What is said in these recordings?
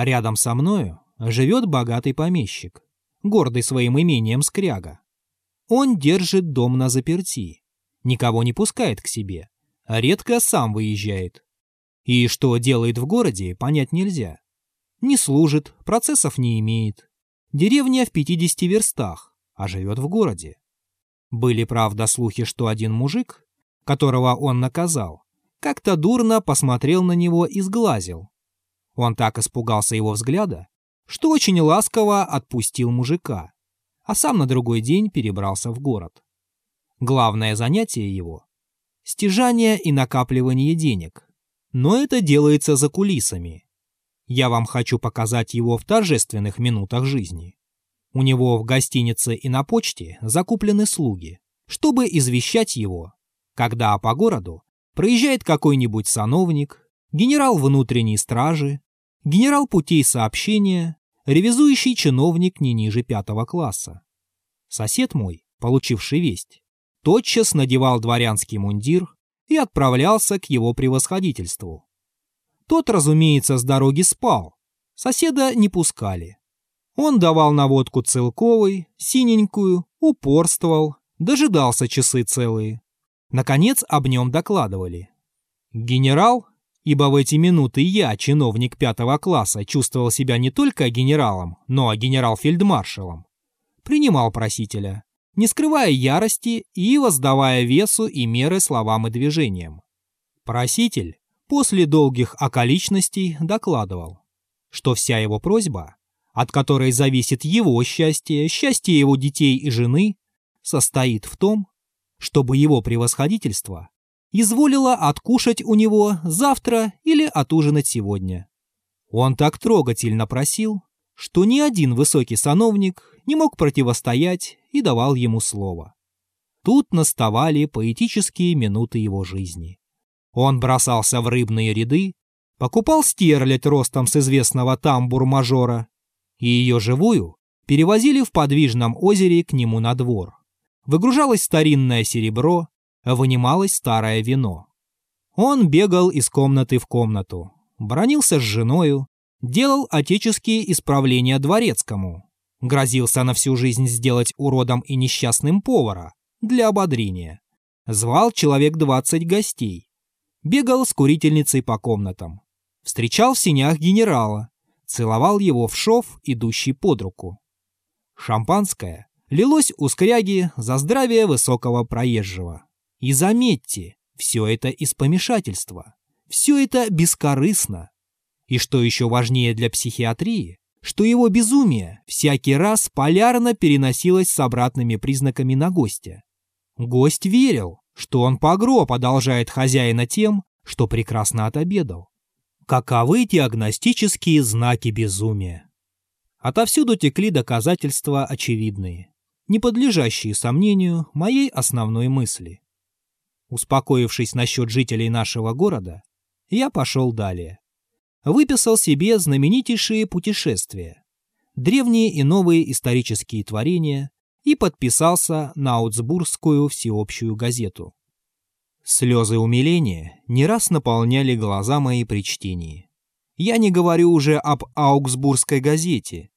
А рядом со мною живет богатый помещик, гордый своим имением скряга. Он держит дом на заперти, никого не пускает к себе, а редко сам выезжает. И что делает в городе, понять нельзя. Не служит, процессов не имеет. Деревня в 50 верстах, а живет в городе. Были, правда, слухи, что один мужик, которого он наказал, как-то дурно посмотрел на него и сглазил. Он так испугался его взгляда, что очень ласково отпустил мужика, а сам на другой день перебрался в город. Главное занятие его – стяжание и накапливание денег. Но это делается за кулисами. Я вам хочу показать его в торжественных минутах жизни. У него в гостинице и на почте закуплены слуги, чтобы извещать его, когда по городу проезжает какой-нибудь сановник, генерал внутренней стражи, генерал путей сообщения, ревизующий чиновник не ниже пятого класса. Сосед мой, получивший весть, тотчас надевал дворянский мундир и отправлялся к его превосходительству. Тот, разумеется, с дороги спал, соседа не пускали. Он давал наводку целковой, синенькую, упорствовал, дожидался часы целые. Наконец об нем докладывали. Генерал, ибо в эти минуты я, чиновник пятого класса, чувствовал себя не только генералом, но и генерал-фельдмаршалом, принимал просителя, не скрывая ярости и воздавая весу и меры словам и движениям. Проситель после долгих околичностей докладывал, что вся его просьба, от которой зависит его счастье, счастье его детей и жены, состоит в том, чтобы его превосходительство изволило откушать у него завтра или отужинать сегодня. Он так трогательно просил, что ни один высокий сановник не мог противостоять и давал ему слово. Тут наставали поэтические минуты его жизни. Он бросался в рыбные ряды, покупал стерлядь ростом с известного тамбур-мажора, и ее живую перевозили в подвижном озере к нему на двор выгружалось старинное серебро, вынималось старое вино. Он бегал из комнаты в комнату, бронился с женою, делал отеческие исправления дворецкому, грозился на всю жизнь сделать уродом и несчастным повара для ободрения, звал человек двадцать гостей, бегал с курительницей по комнатам, встречал в синях генерала, целовал его в шов, идущий под руку. Шампанское лилось у скряги за здравие высокого проезжего. И заметьте, все это из помешательства, все это бескорыстно. И что еще важнее для психиатрии, что его безумие всякий раз полярно переносилось с обратными признаками на гостя. Гость верил, что он по гроб одолжает хозяина тем, что прекрасно отобедал. Каковы диагностические знаки безумия? Отовсюду текли доказательства очевидные не подлежащие сомнению моей основной мысли. Успокоившись насчет жителей нашего города, я пошел далее. Выписал себе знаменитейшие путешествия, древние и новые исторические творения и подписался на Аутсбургскую всеобщую газету. Слезы умиления не раз наполняли глаза мои при чтении. Я не говорю уже об Аугсбургской газете,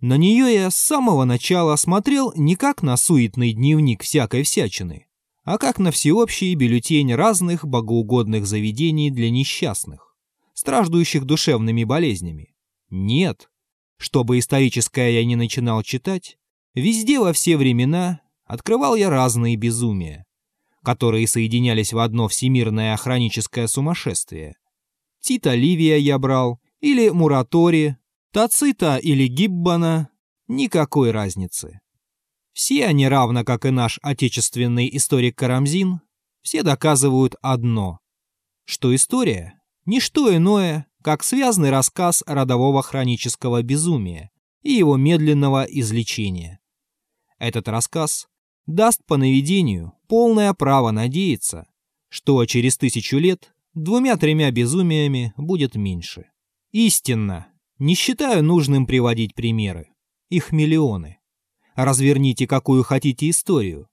на нее я с самого начала смотрел не как на суетный дневник всякой всячины, а как на всеобщий бюллетень разных богоугодных заведений для несчастных, страждущих душевными болезнями. Нет, чтобы историческое я не начинал читать, везде во все времена открывал я разные безумия, которые соединялись в одно всемирное охраническое сумасшествие. Тита Ливия я брал, или Муратори, Тацита или Гиббана – никакой разницы. Все они, равно как и наш отечественный историк Карамзин, все доказывают одно, что история – не что иное, как связанный рассказ родового хронического безумия и его медленного излечения. Этот рассказ даст по наведению полное право надеяться, что через тысячу лет двумя-тремя безумиями будет меньше. Истинно, не считаю нужным приводить примеры. Их миллионы. Разверните какую хотите историю.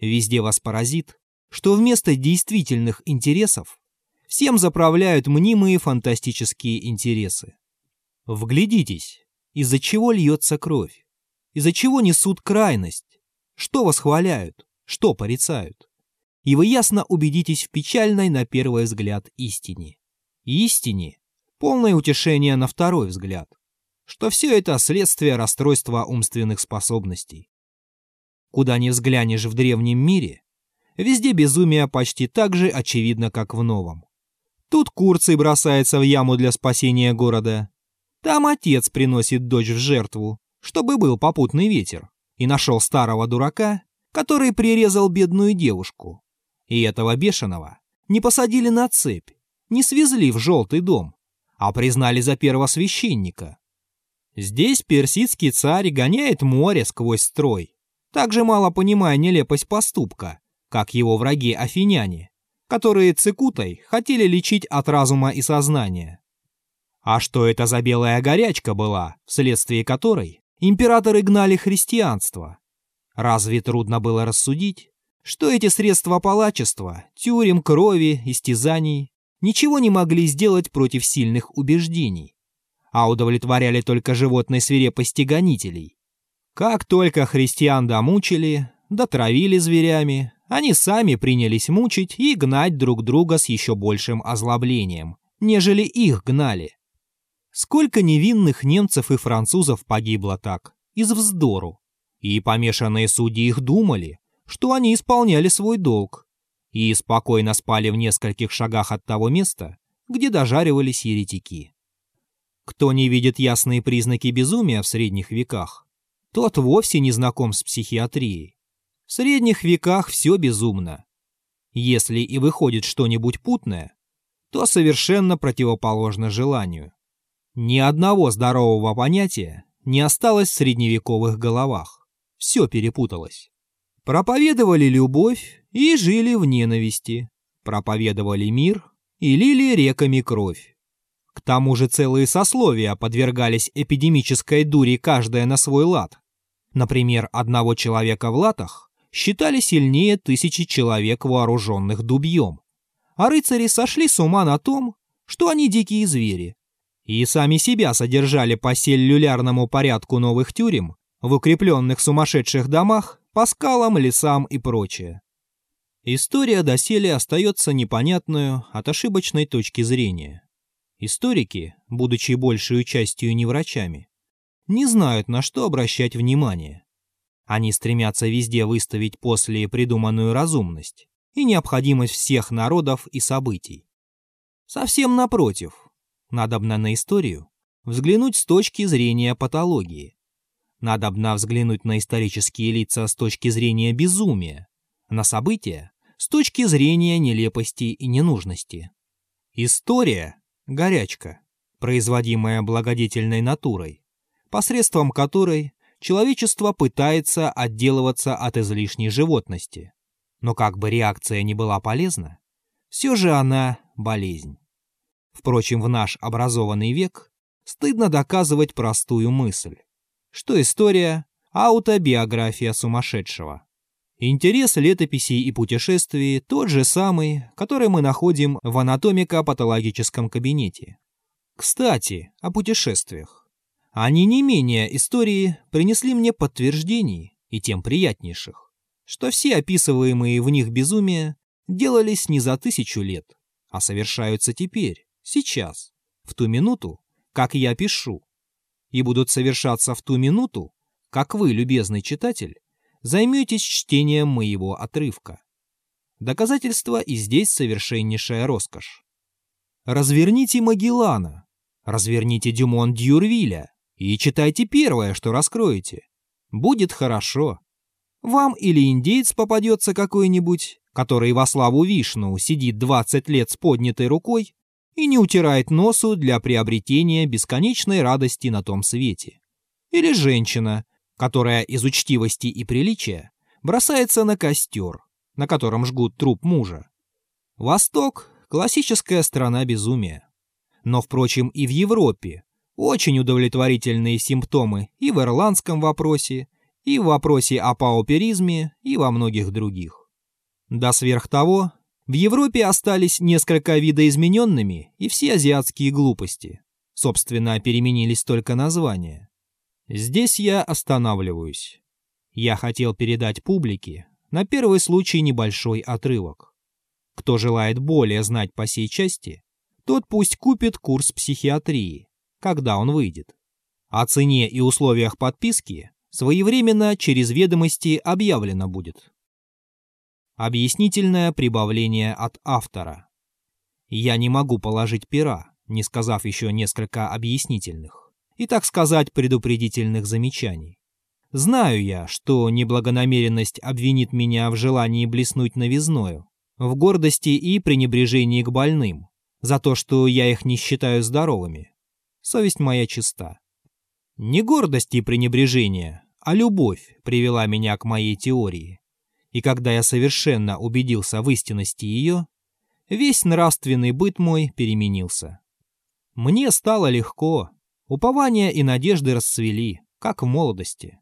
Везде вас поразит, что вместо действительных интересов всем заправляют мнимые фантастические интересы. Вглядитесь, из-за чего льется кровь, из-за чего несут крайность, что восхваляют, что порицают. И вы ясно убедитесь в печальной на первый взгляд истине. Истине, полное утешение на второй взгляд, что все это следствие расстройства умственных способностей. Куда ни взглянешь в древнем мире, везде безумие почти так же очевидно, как в новом. Тут Курций бросается в яму для спасения города. Там отец приносит дочь в жертву, чтобы был попутный ветер, и нашел старого дурака, который прирезал бедную девушку. И этого бешеного не посадили на цепь, не свезли в желтый дом, а признали за первосвященника. Здесь персидский царь гоняет море сквозь строй, также мало понимая нелепость поступка, как его враги-афиняне, которые цикутой хотели лечить от разума и сознания. А что это за белая горячка была, вследствие которой императоры гнали христианство? Разве трудно было рассудить, что эти средства палачества, тюрем, крови, истязаний ничего не могли сделать против сильных убеждений, а удовлетворяли только животной свирепости гонителей? Как только христиан домучили, дотравили зверями, они сами принялись мучить и гнать друг друга с еще большим озлоблением, нежели их гнали. Сколько невинных немцев и французов погибло так, из вздору. И помешанные судьи их думали, что они исполняли свой долг, и спокойно спали в нескольких шагах от того места, где дожаривались еретики. Кто не видит ясные признаки безумия в средних веках, тот вовсе не знаком с психиатрией. В средних веках все безумно. Если и выходит что-нибудь путное, то совершенно противоположно желанию. Ни одного здорового понятия не осталось в средневековых головах. Все перепуталось. Проповедовали любовь и жили в ненависти. Проповедовали мир и лили реками кровь. К тому же целые сословия подвергались эпидемической дури каждая на свой лад. Например, одного человека в латах считали сильнее тысячи человек, вооруженных дубьем. А рыцари сошли с ума на том, что они дикие звери. И сами себя содержали по селлюлярному порядку новых тюрем, в укрепленных сумасшедших домах, по скалам, лесам и прочее. История доселе остается непонятную от ошибочной точки зрения. Историки, будучи большей частью не врачами, не знают, на что обращать внимание. Они стремятся везде выставить после придуманную разумность и необходимость всех народов и событий. Совсем напротив, надобно на историю взглянуть с точки зрения патологии. Надобно взглянуть на исторические лица с точки зрения безумия, на события с точки зрения нелепости и ненужности. История – горячка, производимая благодетельной натурой, посредством которой человечество пытается отделываться от излишней животности. Но как бы реакция не была полезна, все же она болезнь. Впрочем, в наш образованный век стыдно доказывать простую мысль, что история – аутобиография сумасшедшего. Интерес летописей и путешествий тот же самый, который мы находим в анатомико-патологическом кабинете. Кстати, о путешествиях. Они не менее истории принесли мне подтверждений, и тем приятнейших, что все описываемые в них безумия делались не за тысячу лет, а совершаются теперь, сейчас, в ту минуту, как я пишу, и будут совершаться в ту минуту, как вы, любезный читатель, займетесь чтением моего отрывка. Доказательство и здесь совершеннейшая роскошь. Разверните Магеллана, разверните Дюмон Дюрвиля, и читайте первое, что раскроете. Будет хорошо. Вам или индейец попадется какой-нибудь, который во славу Вишну сидит 20 лет с поднятой рукой и не утирает носу для приобретения бесконечной радости на том свете. Или женщина, которая из учтивости и приличия бросается на костер, на котором жгут труп мужа. Восток – классическая страна безумия. Но, впрочем, и в Европе очень удовлетворительные симптомы и в ирландском вопросе, и в вопросе о пауперизме, и во многих других. Да сверх того, в Европе остались несколько видоизмененными и все азиатские глупости. Собственно, переменились только названия. Здесь я останавливаюсь. Я хотел передать публике на первый случай небольшой отрывок. Кто желает более знать по сей части, тот пусть купит курс психиатрии, когда он выйдет. О цене и условиях подписки своевременно через ведомости объявлено будет. Объяснительное прибавление от автора. Я не могу положить пера, не сказав еще несколько объяснительных и, так сказать, предупредительных замечаний. Знаю я, что неблагонамеренность обвинит меня в желании блеснуть новизною, в гордости и пренебрежении к больным, за то, что я их не считаю здоровыми. Совесть моя чиста. Не гордость и пренебрежение, а любовь привела меня к моей теории. И когда я совершенно убедился в истинности ее, весь нравственный быт мой переменился. Мне стало легко, упования и надежды расцвели, как в молодости.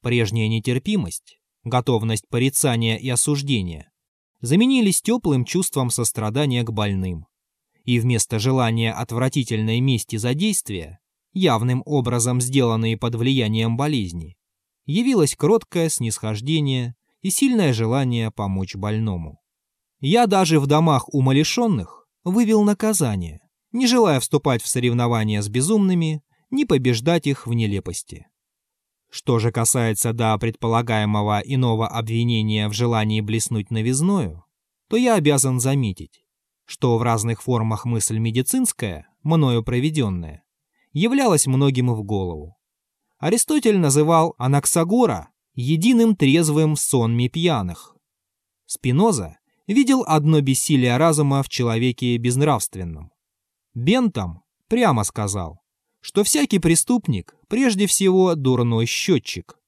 Прежняя нетерпимость, готовность порицания и осуждения заменились теплым чувством сострадания к больным. И вместо желания отвратительной мести за действия явным образом сделанные под влиянием болезни, явилось кроткое снисхождение и сильное желание помочь больному. Я даже в домах умалишенных вывел наказание, не желая вступать в соревнования с безумными, не побеждать их в нелепости. Что же касается до предполагаемого иного обвинения в желании блеснуть новизною, то я обязан заметить, что в разных формах мысль медицинская, мною проведенная, являлось многим в голову. Аристотель называл Анаксагора единым трезвым сонми пьяных. Спиноза видел одно бессилие разума в человеке безнравственном. Бентам прямо сказал, что всякий преступник прежде всего дурной счетчик.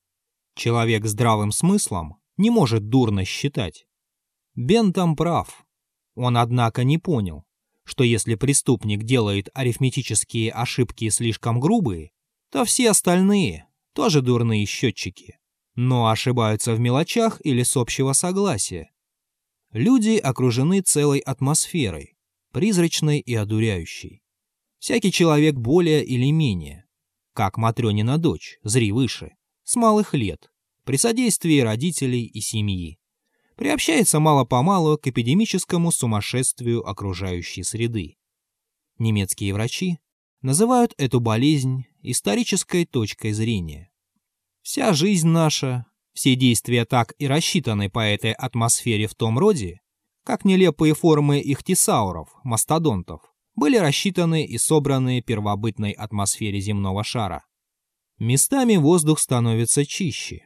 Человек с здравым смыслом не может дурно считать. Бентам прав. Он, однако, не понял, что если преступник делает арифметические ошибки слишком грубые, то все остальные тоже дурные счетчики, но ошибаются в мелочах или с общего согласия. Люди окружены целой атмосферой, призрачной и одуряющей. Всякий человек более или менее, как Матрёнина дочь, зри выше, с малых лет, при содействии родителей и семьи приобщается мало-помалу к эпидемическому сумасшествию окружающей среды. Немецкие врачи называют эту болезнь исторической точкой зрения. Вся жизнь наша, все действия так и рассчитаны по этой атмосфере в том роде, как нелепые формы ихтисауров, мастодонтов, были рассчитаны и собраны первобытной атмосфере земного шара. Местами воздух становится чище,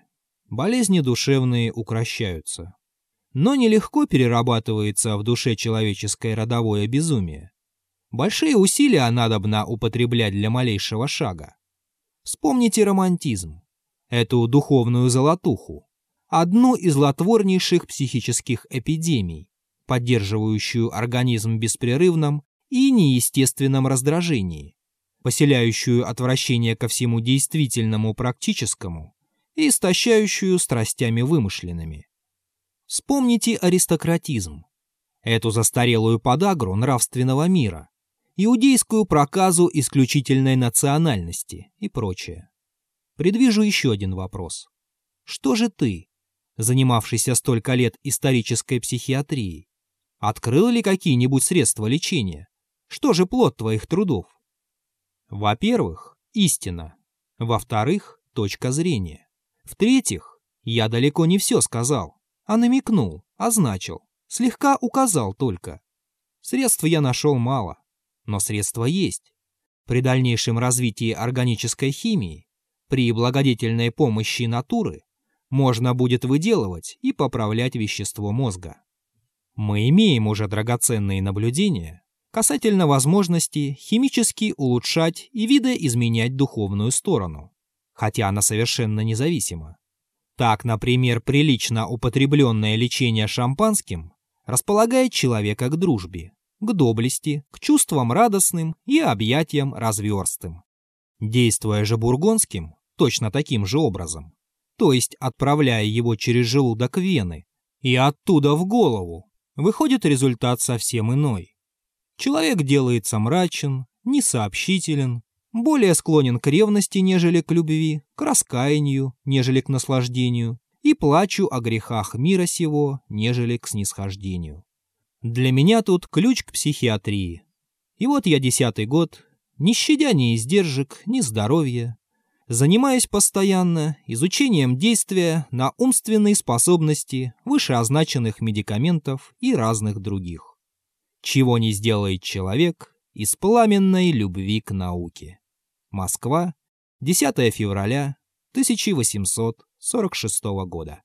болезни душевные укращаются но нелегко перерабатывается в душе человеческое родовое безумие. Большие усилия надобно употреблять для малейшего шага. Вспомните романтизм, эту духовную золотуху, одну из лотворнейших психических эпидемий, поддерживающую организм беспрерывном и неестественном раздражении, поселяющую отвращение ко всему действительному практическому и истощающую страстями вымышленными. Вспомните аристократизм, эту застарелую подагру нравственного мира, иудейскую проказу исключительной национальности и прочее. Предвижу еще один вопрос. Что же ты, занимавшийся столько лет исторической психиатрией, открыл ли какие-нибудь средства лечения? Что же плод твоих трудов? Во-первых, истина. Во-вторых, точка зрения. В-третьих, я далеко не все сказал а намекнул, означил, слегка указал только. Средств я нашел мало, но средства есть. При дальнейшем развитии органической химии, при благодетельной помощи натуры, можно будет выделывать и поправлять вещество мозга. Мы имеем уже драгоценные наблюдения касательно возможности химически улучшать и видоизменять духовную сторону, хотя она совершенно независима. Так, например, прилично употребленное лечение шампанским располагает человека к дружбе, к доблести, к чувствам радостным и объятиям разверстым. Действуя же бургонским, точно таким же образом, то есть отправляя его через желудок вены и оттуда в голову, выходит результат совсем иной. Человек делается мрачен, несообщителен, более склонен к ревности, нежели к любви, к раскаянию, нежели к наслаждению, и плачу о грехах мира сего, нежели к снисхождению. Для меня тут ключ к психиатрии. И вот я десятый год, не щадя ни издержек, ни здоровья, занимаюсь постоянно изучением действия на умственные способности вышеозначенных медикаментов и разных других. Чего не сделает человек из пламенной любви к науке. Москва, 10 февраля 1846 года.